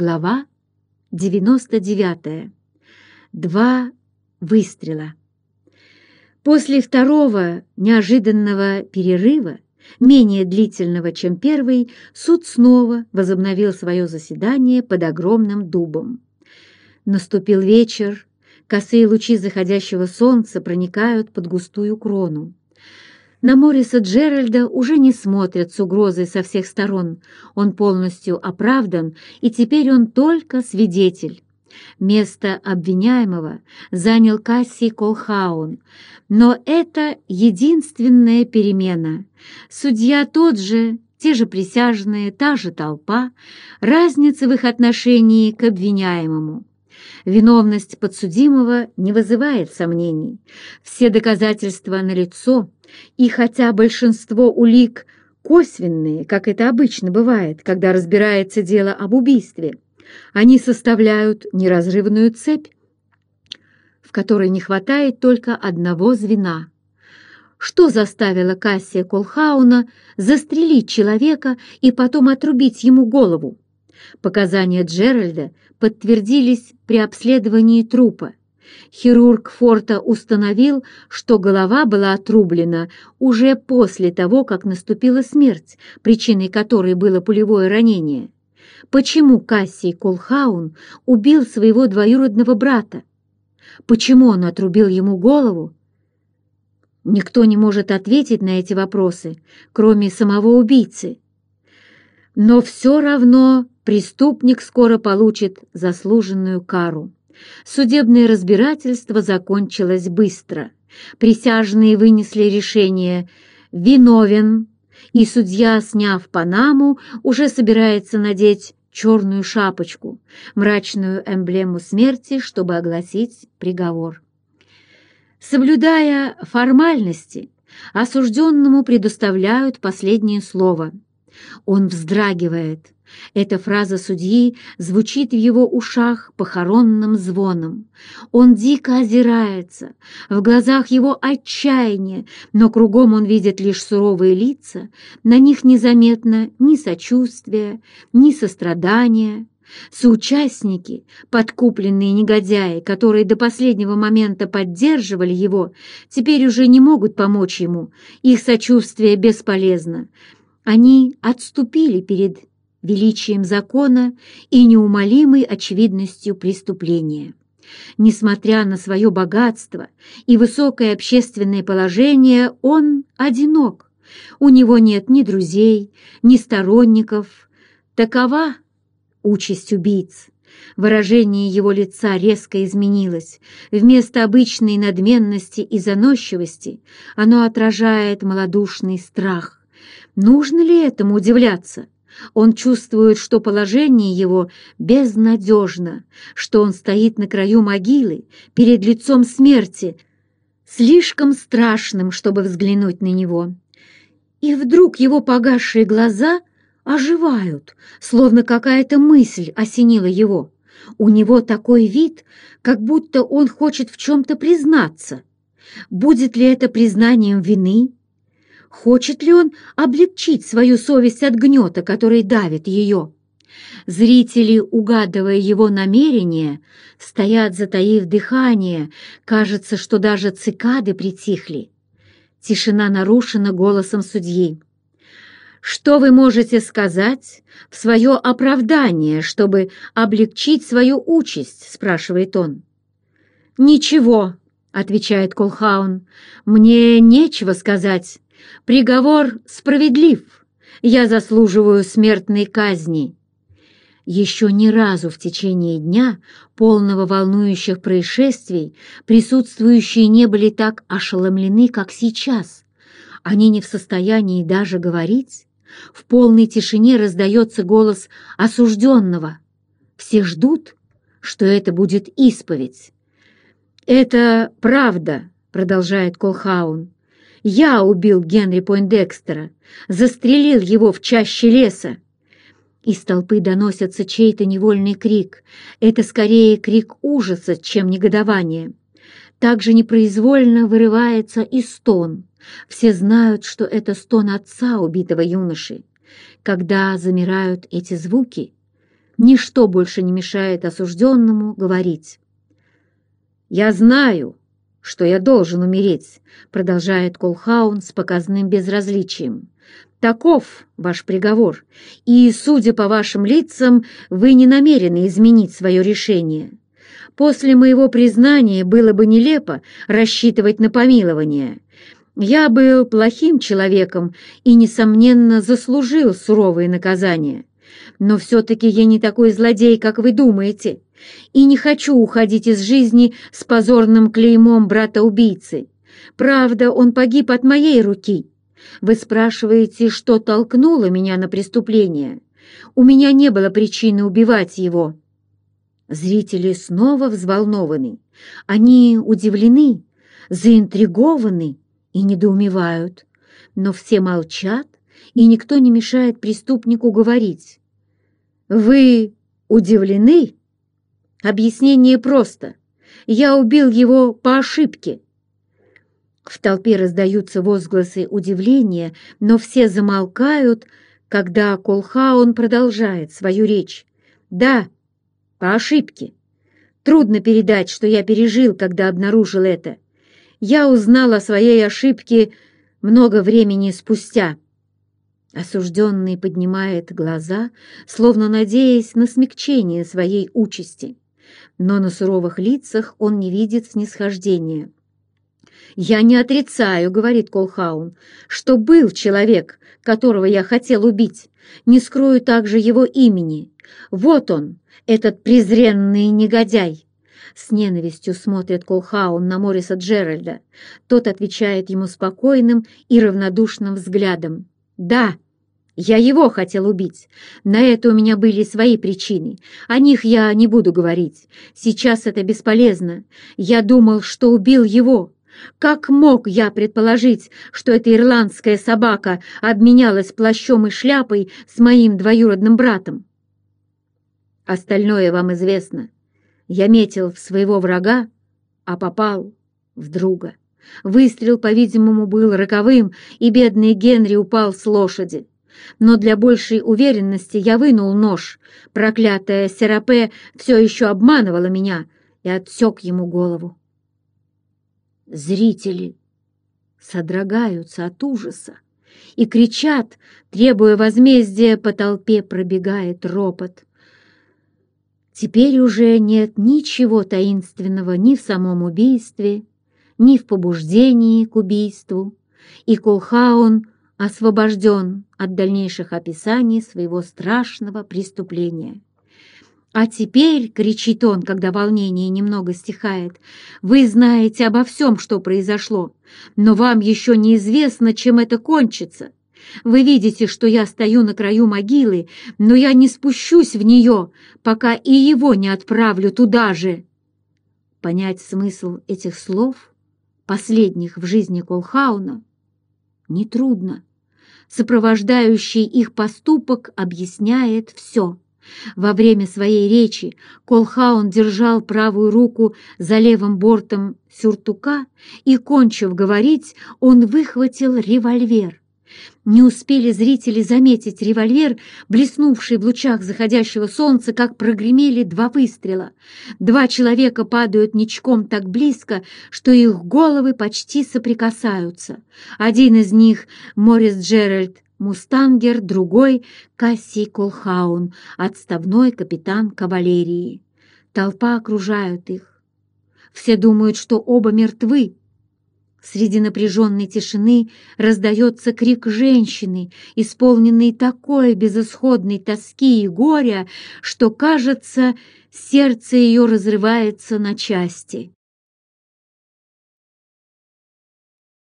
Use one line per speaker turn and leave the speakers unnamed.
Глава 99. Два выстрела. После второго неожиданного перерыва, менее длительного, чем первый, суд снова возобновил свое заседание под огромным дубом. Наступил вечер, косые лучи заходящего солнца проникают под густую крону. На Мориса Джеральда уже не смотрят с угрозой со всех сторон. Он полностью оправдан, и теперь он только свидетель. Место обвиняемого занял Кассий Колхаун, но это единственная перемена. Судья тот же, те же присяжные, та же толпа, разница в их отношении к обвиняемому. Виновность подсудимого не вызывает сомнений. Все доказательства налицо, и хотя большинство улик косвенные, как это обычно бывает, когда разбирается дело об убийстве, они составляют неразрывную цепь, в которой не хватает только одного звена. Что заставило Кассия Колхауна застрелить человека и потом отрубить ему голову? Показания Джеральда подтвердились при обследовании трупа. Хирург Форта установил, что голова была отрублена уже после того, как наступила смерть, причиной которой было пулевое ранение. Почему Кассий Колхаун убил своего двоюродного брата? Почему он отрубил ему голову? Никто не может ответить на эти вопросы, кроме самого убийцы. Но все равно преступник скоро получит заслуженную кару. Судебное разбирательство закончилось быстро. Присяжные вынесли решение «виновен», и судья, сняв Панаму, уже собирается надеть черную шапочку, мрачную эмблему смерти, чтобы огласить приговор. Соблюдая формальности, осужденному предоставляют последнее слово. Он вздрагивает – эта фраза судьи звучит в его ушах похоронным звоном. Он дико озирается, в глазах его отчаяние, но кругом он видит лишь суровые лица, на них незаметно ни сочувствия, ни сострадания. Соучастники, подкупленные негодяи, которые до последнего момента поддерживали его, теперь уже не могут помочь ему, их сочувствие бесполезно. Они отступили перед величием закона и неумолимой очевидностью преступления. Несмотря на свое богатство и высокое общественное положение, он одинок. У него нет ни друзей, ни сторонников. Такова участь убийц. Выражение его лица резко изменилось. Вместо обычной надменности и заносчивости оно отражает малодушный страх. Нужно ли этому удивляться? Он чувствует, что положение его безнадежно, что он стоит на краю могилы, перед лицом смерти, слишком страшным, чтобы взглянуть на него. И вдруг его погасшие глаза оживают, словно какая-то мысль осенила его. У него такой вид, как будто он хочет в чем-то признаться. Будет ли это признанием вины Хочет ли он облегчить свою совесть от гнета, который давит ее? Зрители, угадывая его намерения, стоят, затаив дыхание. Кажется, что даже цикады притихли. Тишина нарушена голосом судьи. «Что вы можете сказать в свое оправдание, чтобы облегчить свою участь?» — спрашивает он. «Ничего», — отвечает Колхаун, — «мне нечего сказать. Приговор справедлив. Я заслуживаю смертной казни. Еще ни разу в течение дня, полного волнующих происшествий, присутствующие не были так ошеломлены, как сейчас. Они не в состоянии даже говорить. В полной тишине раздается голос осужденного. Все ждут, что это будет исповедь. «Это правда», — продолжает Колхаун. Я убил Генри Пойндекстера, застрелил его в чаще леса. Из толпы доносится чей-то невольный крик. Это скорее крик ужаса, чем негодование. Также непроизвольно вырывается и стон. Все знают, что это стон отца убитого юноши. Когда замирают эти звуки, Ничто больше не мешает осужденному говорить. «Я знаю, что я должен умереть», — продолжает Колхаун с показным безразличием. «Таков ваш приговор, и, судя по вашим лицам, вы не намерены изменить свое решение. После моего признания было бы нелепо рассчитывать на помилование. Я был плохим человеком и, несомненно, заслужил суровые наказания. Но все-таки я не такой злодей, как вы думаете, и не хочу уходить из жизни с позорным клеймом брата-убийцы. Правда, он погиб от моей руки. Вы спрашиваете, что толкнуло меня на преступление. У меня не было причины убивать его. Зрители снова взволнованы. Они удивлены, заинтригованы и недоумевают. Но все молчат, и никто не мешает преступнику говорить. «Вы удивлены?» Объяснение просто. Я убил его по ошибке. В толпе раздаются возгласы удивления, но все замолкают, когда Колхаун продолжает свою речь. «Да, по ошибке. Трудно передать, что я пережил, когда обнаружил это. Я узнал о своей ошибке много времени спустя». Осужденный поднимает глаза, словно надеясь на смягчение своей участи, но на суровых лицах он не видит снисхождения. «Я не отрицаю, — говорит Колхаун, — что был человек, которого я хотел убить. Не скрою также его имени. Вот он, этот презренный негодяй!» С ненавистью смотрит Колхаун на Мориса Джеральда. Тот отвечает ему спокойным и равнодушным взглядом. «Да, я его хотел убить. На это у меня были свои причины. О них я не буду говорить. Сейчас это бесполезно. Я думал, что убил его. Как мог я предположить, что эта ирландская собака обменялась плащом и шляпой с моим двоюродным братом? Остальное вам известно. Я метил в своего врага, а попал в друга. Выстрел, по-видимому, был роковым, и бедный Генри упал с лошади. Но для большей уверенности я вынул нож. Проклятая Серапе все еще обманывала меня и отсек ему голову. Зрители содрогаются от ужаса и кричат, требуя возмездия, по толпе пробегает ропот. Теперь уже нет ничего таинственного ни в самом убийстве, ни в побуждении к убийству, и Колхаун освобожден от дальнейших описаний своего страшного преступления. «А теперь, — кричит он, когда волнение немного стихает, — вы знаете обо всем, что произошло, но вам еще неизвестно, чем это кончится. Вы видите, что я стою на краю могилы, но я не спущусь в нее, пока и его не отправлю туда же». Понять смысл этих слов, последних в жизни Колхауна, нетрудно сопровождающий их поступок, объясняет все. Во время своей речи Колхаун держал правую руку за левым бортом сюртука и, кончив говорить, он выхватил револьвер. Не успели зрители заметить револьвер, блеснувший в лучах заходящего солнца, как прогремели два выстрела. Два человека падают ничком так близко, что их головы почти соприкасаются. Один из них — Морис Джеральд, мустангер, другой — Кассий Колхаун, отставной капитан кавалерии. Толпа окружают их. Все думают, что оба мертвы, Среди напряженной тишины раздается крик женщины, исполненный такой безысходной тоски и горя, что, кажется, сердце ее разрывается на части.